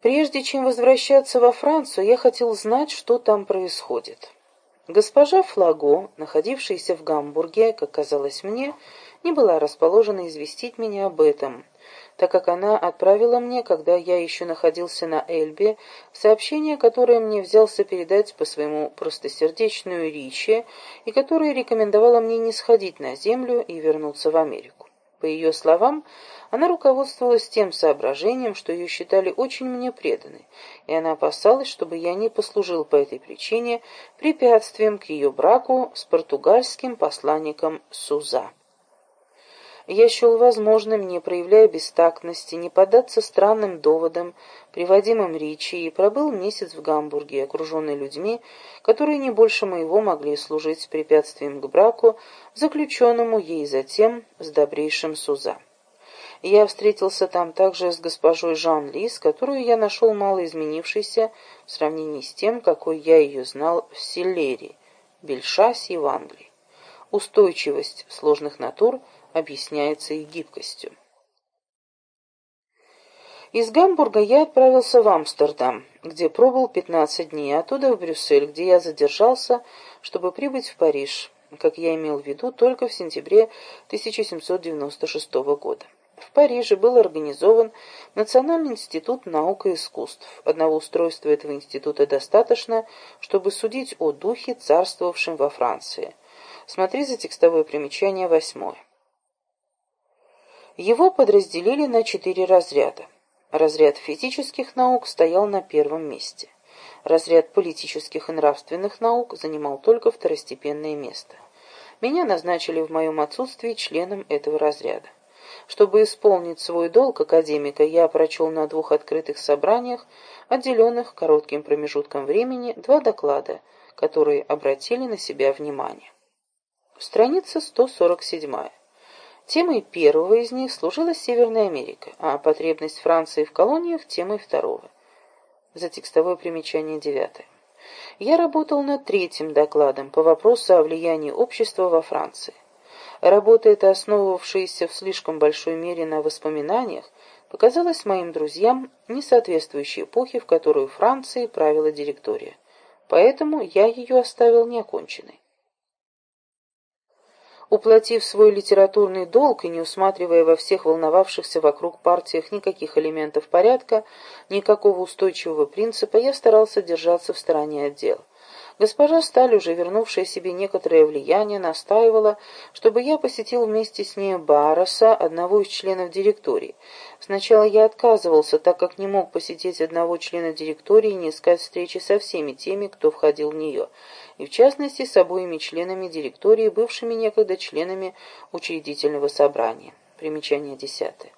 Прежде чем возвращаться во Францию, я хотел знать, что там происходит. Госпожа Флаго, находившаяся в Гамбурге, как казалось мне, не была расположена известить меня об этом, так как она отправила мне, когда я еще находился на Эльбе, сообщение, которое мне взялся передать по своему простосердечную Ричи и которое рекомендовало мне не сходить на землю и вернуться в Америку. По ее словам, она руководствовалась тем соображением, что ее считали очень мне преданной, и она опасалась, чтобы я не послужил по этой причине препятствием к ее браку с португальским посланником Суза. Я счел возможным, не проявляя бестактности, не поддаться странным доводам, приводимым Ричи, и пробыл месяц в Гамбурге, окруженный людьми, которые не больше моего могли служить препятствием к браку, заключенному ей затем с добрейшим Суза. Я встретился там также с госпожой Жан Лис, которую я нашел мало изменившейся в сравнении с тем, какой я ее знал в Селлере, Бельшасе в Англии. Устойчивость сложных натур – объясняется их гибкостью. Из Гамбурга я отправился в Амстердам, где пробыл 15 дней, оттуда в Брюссель, где я задержался, чтобы прибыть в Париж, как я имел в виду, только в сентябре 1796 года. В Париже был организован Национальный институт наук и искусств. Одного устройства этого института достаточно, чтобы судить о духе, царствовавшем во Франции. Смотри за текстовое примечание восьмое. Его подразделили на четыре разряда. Разряд физических наук стоял на первом месте. Разряд политических и нравственных наук занимал только второстепенное место. Меня назначили в моем отсутствии членом этого разряда. Чтобы исполнить свой долг академика, я прочел на двух открытых собраниях, отделенных коротким промежутком времени, два доклада, которые обратили на себя внимание. Страница 147. Темой первого из них служила Северная Америка, а потребность Франции в колониях – темой второго. За текстовое примечание девятое. Я работал над третьим докладом по вопросу о влиянии общества во Франции. Работа эта, основывавшаяся в слишком большой мере на воспоминаниях, показалась моим друзьям не соответствующей эпохе, в которую Франции правила директория. Поэтому я ее оставил неоконченной. Уплатив свой литературный долг и не усматривая во всех волновавшихся вокруг партиях никаких элементов порядка, никакого устойчивого принципа, я старался держаться в стороне от дел. Госпожа Сталь, уже вернувшая себе некоторое влияние, настаивала, чтобы я посетил вместе с ней Бароса, одного из членов директории. Сначала я отказывался, так как не мог посетить одного члена директории и не искать встречи со всеми теми, кто входил в нее, и в частности с обоими членами директории, бывшими некогда членами учредительного собрания. Примечание десятое.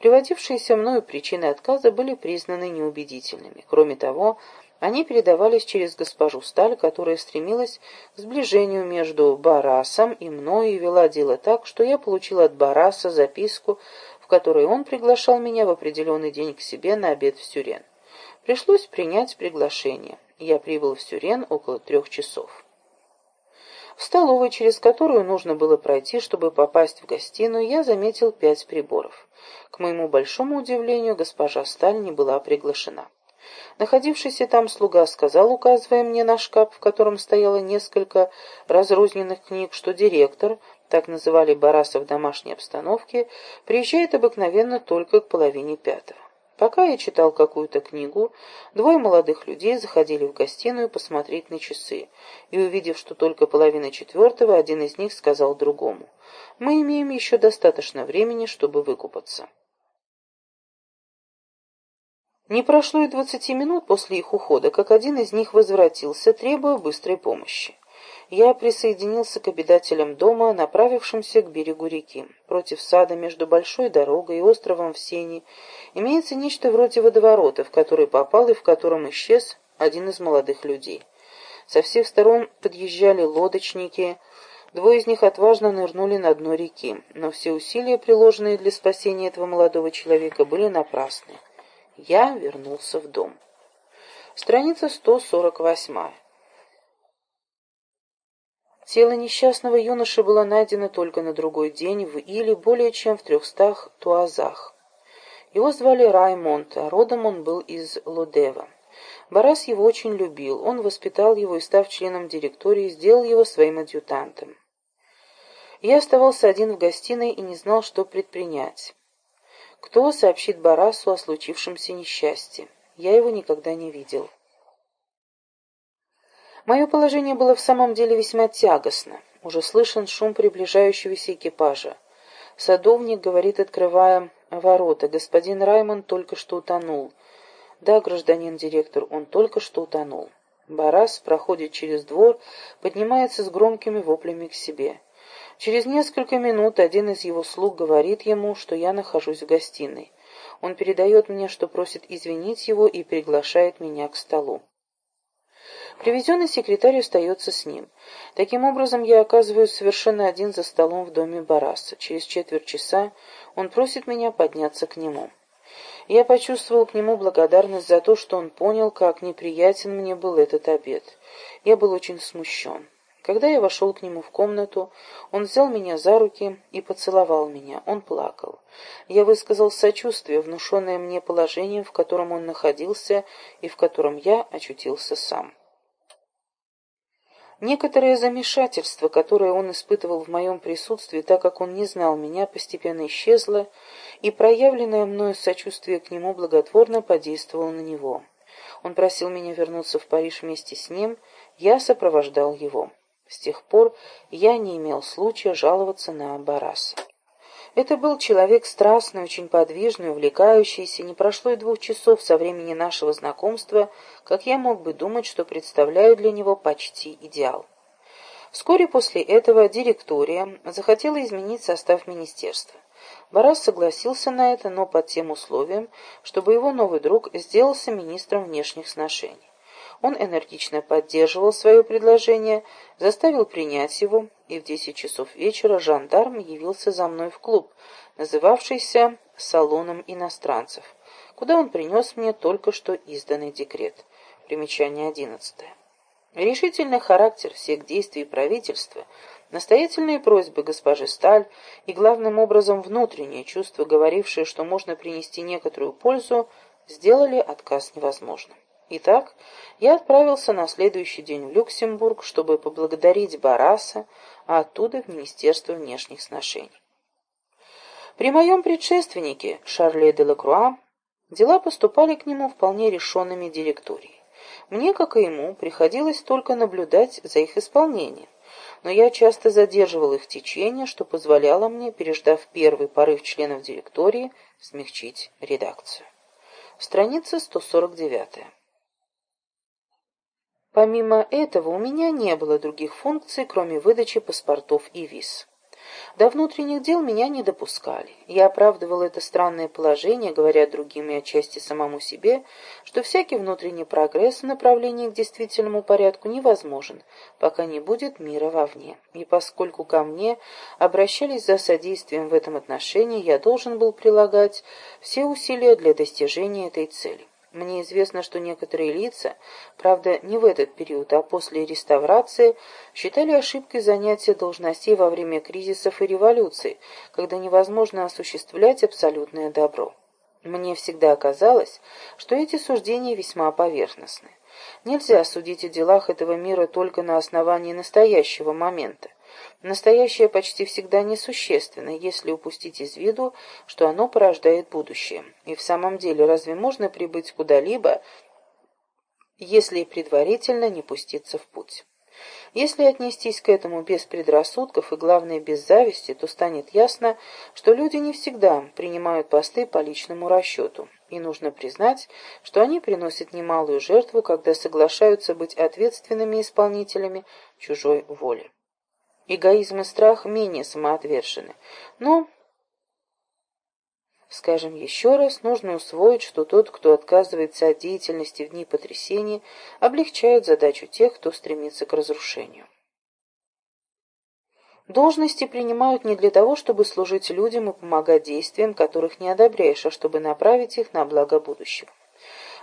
Приводившиеся мною причины отказа были признаны неубедительными. Кроме того, они передавались через госпожу Сталь, которая стремилась к сближению между Барасом и мною и вела дело так, что я получил от Бараса записку, в которой он приглашал меня в определенный день к себе на обед в Сюрен. Пришлось принять приглашение. Я прибыл в Сюрен около трех часов. В столовой, через которую нужно было пройти, чтобы попасть в гостиную, я заметил пять приборов. К моему большому удивлению, госпожа Сталь не была приглашена. Находившийся там слуга сказал, указывая мне на шкаф, в котором стояло несколько разрозненных книг, что директор, так называли Бараса в домашней обстановке, приезжает обыкновенно только к половине пятого. Пока я читал какую-то книгу, двое молодых людей заходили в гостиную посмотреть на часы, и, увидев, что только половина четвертого, один из них сказал другому, «Мы имеем еще достаточно времени, чтобы выкупаться». Не прошло и двадцати минут после их ухода, как один из них возвратился, требуя быстрой помощи. Я присоединился к обитателям дома, направившимся к берегу реки. Против сада между большой дорогой и островом в Сене имеется нечто вроде водоворота, в который попал и в котором исчез один из молодых людей. Со всех сторон подъезжали лодочники, двое из них отважно нырнули на дно реки, но все усилия, приложенные для спасения этого молодого человека, были напрасны. Я вернулся в дом. Страница 148. Тело несчастного юноши было найдено только на другой день в Иле более чем в трехстах туазах. Его звали Раймонд, а родом он был из Лодева. Барас его очень любил, он воспитал его и, став членом директории, сделал его своим адъютантом. Я оставался один в гостиной и не знал, что предпринять. Кто сообщит Барасу о случившемся несчастье? Я его никогда не видел. Мое положение было в самом деле весьма тягостно. Уже слышен шум приближающегося экипажа. Садовник говорит, открывая ворота. Господин Раймонд только что утонул. Да, гражданин директор, он только что утонул. Барас проходит через двор, поднимается с громкими воплями к себе. Через несколько минут один из его слуг говорит ему, что я нахожусь в гостиной. Он передает мне, что просит извинить его и приглашает меня к столу. Привезенный секретарь остается с ним. Таким образом, я оказываюсь совершенно один за столом в доме Бараса. Через четверть часа он просит меня подняться к нему. Я почувствовал к нему благодарность за то, что он понял, как неприятен мне был этот обед. Я был очень смущен. Когда я вошел к нему в комнату, он взял меня за руки и поцеловал меня. Он плакал. Я высказал сочувствие, внушенное мне положением, в котором он находился и в котором я очутился сам. Некоторое замешательство, которое он испытывал в моем присутствии, так как он не знал меня, постепенно исчезло, и проявленное мною сочувствие к нему благотворно подействовало на него. Он просил меня вернуться в Париж вместе с ним, я сопровождал его. С тех пор я не имел случая жаловаться на Бараса. Это был человек страстный, очень подвижный, увлекающийся. Не прошло и двух часов со времени нашего знакомства, как я мог бы думать, что представляю для него почти идеал. Вскоре после этого директория захотела изменить состав министерства. Барас согласился на это, но под тем условием, чтобы его новый друг сделался министром внешних сношений. Он энергично поддерживал свое предложение, заставил принять его, и в десять часов вечера жандарм явился за мной в клуб, называвшийся «Салоном иностранцев», куда он принес мне только что изданный декрет. Примечание одиннадцатое. Решительный характер всех действий правительства, настоятельные просьбы госпожи Сталь и, главным образом, внутреннее чувство, говорившее, что можно принести некоторую пользу, сделали отказ невозможным. Итак, я отправился на следующий день в Люксембург, чтобы поблагодарить Бараса, а оттуда в Министерство внешних сношений. При моем предшественнике, Шарле де Лакруа, дела поступали к нему вполне решенными директорией. Мне, как и ему, приходилось только наблюдать за их исполнением, но я часто задерживал их течение, что позволяло мне, переждав первый порыв членов директории, смягчить редакцию. Страница 149. Помимо этого, у меня не было других функций, кроме выдачи паспортов и виз. До внутренних дел меня не допускали. Я оправдывал это странное положение, говоря другим и отчасти самому себе, что всякий внутренний прогресс в направлении к действительному порядку невозможен, пока не будет мира вовне. И поскольку ко мне обращались за содействием в этом отношении, я должен был прилагать все усилия для достижения этой цели. Мне известно, что некоторые лица, правда, не в этот период, а после реставрации, считали ошибкой занятия должностей во время кризисов и революций, когда невозможно осуществлять абсолютное добро. Мне всегда казалось, что эти суждения весьма поверхностны. Нельзя судить о делах этого мира только на основании настоящего момента. Настоящее почти всегда несущественно, если упустить из виду, что оно порождает будущее. И в самом деле, разве можно прибыть куда-либо, если предварительно не пуститься в путь? Если отнестись к этому без предрассудков и, главное, без зависти, то станет ясно, что люди не всегда принимают посты по личному расчету, и нужно признать, что они приносят немалую жертву, когда соглашаются быть ответственными исполнителями чужой воли. Эгоизм и страх менее самоотвержены. Но, скажем еще раз, нужно усвоить, что тот, кто отказывается от деятельности в дни потрясения, облегчает задачу тех, кто стремится к разрушению. Должности принимают не для того, чтобы служить людям и помогать действиям, которых не одобряешь, а чтобы направить их на благо будущего.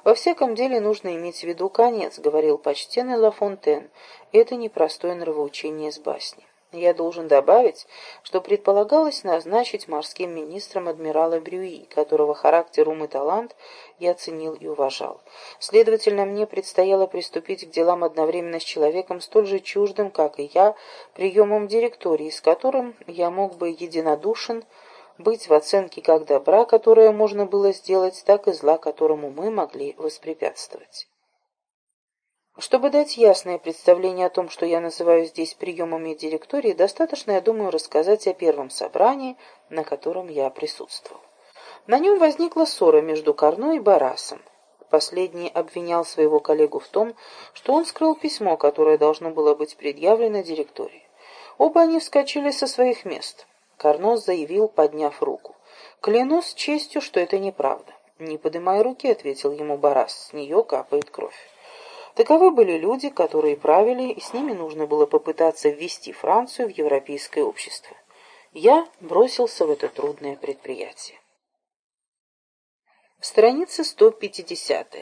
«Во всяком деле нужно иметь в виду конец», — говорил почтенный Ла Фонтен. «Это непростое нравоучение из басни». Я должен добавить, что предполагалось назначить морским министром адмирала Брюи, которого характер, ум и талант я ценил и уважал. Следовательно, мне предстояло приступить к делам одновременно с человеком столь же чуждым, как и я, приемом директории, с которым я мог бы единодушен быть в оценке как добра, которое можно было сделать, так и зла, которому мы могли воспрепятствовать. Чтобы дать ясное представление о том, что я называю здесь приемами директории, достаточно, я думаю, рассказать о первом собрании, на котором я присутствовал. На нем возникла ссора между Карно и Барасом. Последний обвинял своего коллегу в том, что он скрыл письмо, которое должно было быть предъявлено директории. Оба они вскочили со своих мест. Карно заявил, подняв руку. «Клянусь честью, что это неправда». «Не поднимай руки», — ответил ему Барас, — «с нее капает кровь». Таковы были люди, которые правили, и с ними нужно было попытаться ввести Францию в европейское общество. Я бросился в это трудное предприятие. Страница 150.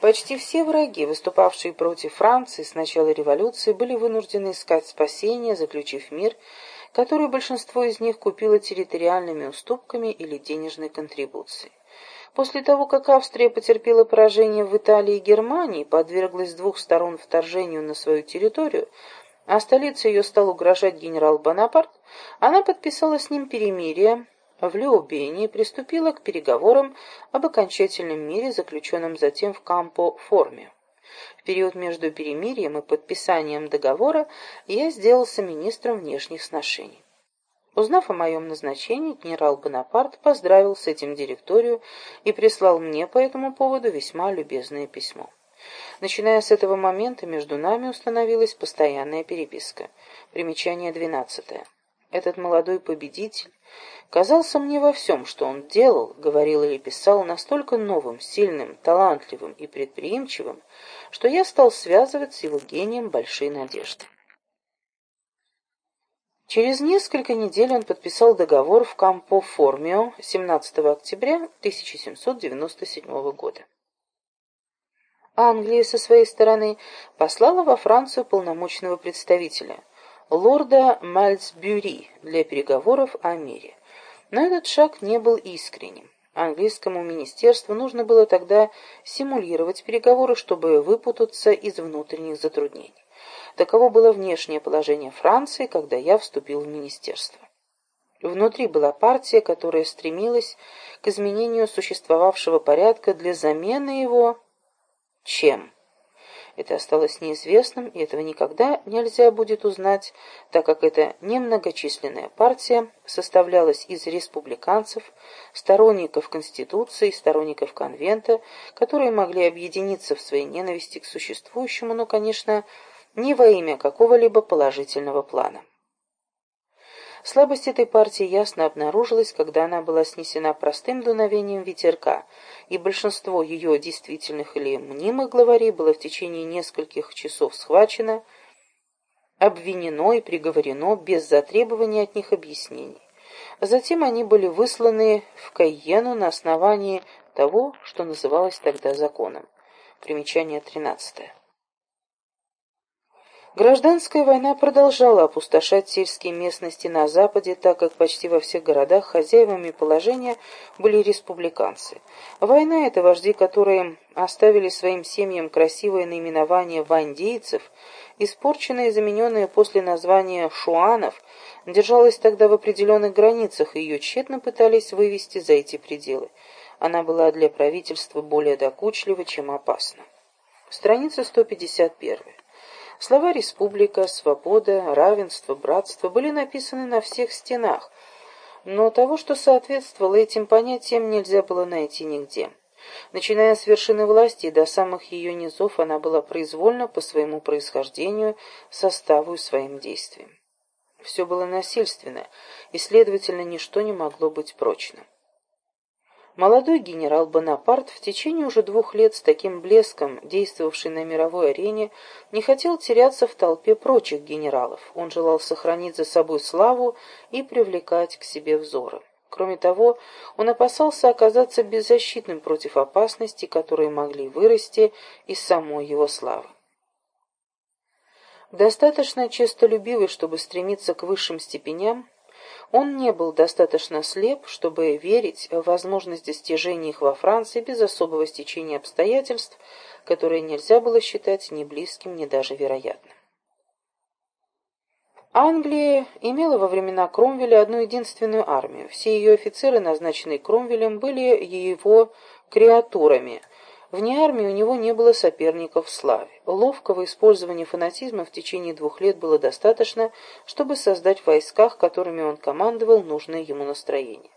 Почти все враги, выступавшие против Франции с начала революции, были вынуждены искать спасения, заключив мир, который большинство из них купило территориальными уступками или денежной контрибуцией. После того, как Австрия потерпела поражение в Италии и Германии, подверглась с двух сторон вторжению на свою территорию, а столице ее стал угрожать генерал Бонапарт, она подписала с ним перемирие в Леобене и приступила к переговорам об окончательном мире, заключенном затем в Кампо-Форме. В период между перемирием и подписанием договора я сделался министром внешних сношений. Узнав о моем назначении, генерал Бонапарт поздравил с этим директорию и прислал мне по этому поводу весьма любезное письмо. Начиная с этого момента между нами установилась постоянная переписка. Примечание двенадцатое. Этот молодой победитель казался мне во всем, что он делал, говорил или писал, настолько новым, сильным, талантливым и предприимчивым, что я стал связывать с его гением большие надежды. Через несколько недель он подписал договор в Кампо-Формио 17 октября 1797 года. Англия со своей стороны послала во Францию полномочного представителя, лорда Мальцбюри, для переговоров о мире. Но этот шаг не был искренним. Английскому министерству нужно было тогда симулировать переговоры, чтобы выпутаться из внутренних затруднений. Таково было внешнее положение Франции, когда я вступил в министерство. Внутри была партия, которая стремилась к изменению существовавшего порядка для замены его чем? Это осталось неизвестным, и этого никогда нельзя будет узнать, так как эта немногочисленная партия составлялась из республиканцев, сторонников Конституции, сторонников Конвента, которые могли объединиться в своей ненависти к существующему, но, конечно, не во имя какого-либо положительного плана. Слабость этой партии ясно обнаружилась, когда она была снесена простым дуновением ветерка, и большинство ее действительных или мнимых главарей было в течение нескольких часов схвачено, обвинено и приговорено без затребования от них объяснений. Затем они были высланы в Кайену на основании того, что называлось тогда законом. Примечание тринадцатое. Гражданская война продолжала опустошать сельские местности на Западе, так как почти во всех городах хозяевами положения были республиканцы. Война эта, вожди которые оставили своим семьям красивое наименование вандейцев, испорченное и замененное после названия шуанов, держалась тогда в определенных границах, и ее тщетно пытались вывести за эти пределы. Она была для правительства более докучлива, чем опасна. Страница 151. Слова «республика», «свобода», «равенство», «братство» были написаны на всех стенах, но того, что соответствовало этим понятиям, нельзя было найти нигде. Начиная с вершины власти и до самых ее низов, она была произвольна по своему происхождению, составу и своим действиям. Все было насильственно, и, следовательно, ничто не могло быть прочным. Молодой генерал Бонапарт, в течение уже двух лет с таким блеском, действовавший на мировой арене, не хотел теряться в толпе прочих генералов. Он желал сохранить за собой славу и привлекать к себе взоры. Кроме того, он опасался оказаться беззащитным против опасностей, которые могли вырасти из самой его славы. Достаточно честолюбивый, чтобы стремиться к высшим степеням, он не был достаточно слеп, чтобы верить в возможность достижения их во Франции без особого стечения обстоятельств, которые нельзя было считать ни близким, ни даже вероятным. Англия имела во времена Кромвеля одну единственную армию. Все ее офицеры, назначенные Кромвелем, были его креатурами. Вне армии у него не было соперников в славе. Ловкого использования фанатизма в течение двух лет было достаточно, чтобы создать в войсках, которыми он командовал, нужное ему настроение.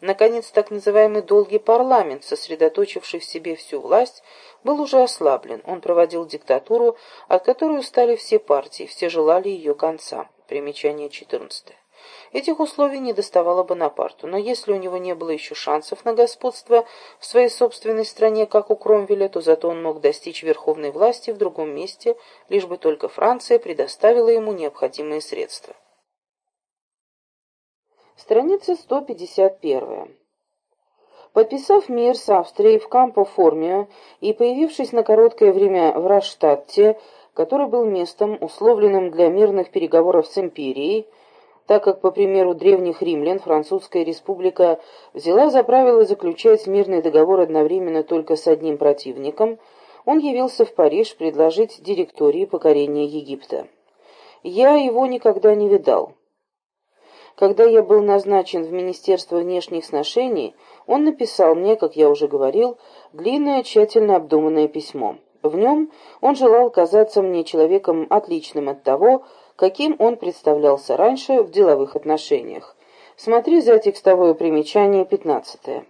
Наконец, так называемый «долгий парламент», сосредоточивший в себе всю власть, был уже ослаблен. Он проводил диктатуру, от которой устали все партии, все желали ее конца. Примечание 14. Этих условий не доставало Бонапарту, но если у него не было еще шансов на господство в своей собственной стране, как у Кромвеля, то зато он мог достичь верховной власти в другом месте, лишь бы только Франция предоставила ему необходимые средства. Страница 151. Подписав мир с Австрией в Кампо-Формио и появившись на короткое время в Раштадте, который был местом, условленным для мирных переговоров с империей, так как, по примеру древних римлян, Французская республика взяла за правило заключать мирный договор одновременно только с одним противником, он явился в Париж предложить директории покорения Египта. Я его никогда не видал. Когда я был назначен в Министерство внешних сношений, он написал мне, как я уже говорил, длинное, тщательно обдуманное письмо. В нем он желал казаться мне человеком отличным от того, каким он представлялся раньше в деловых отношениях. Смотри за текстовое примечание 15.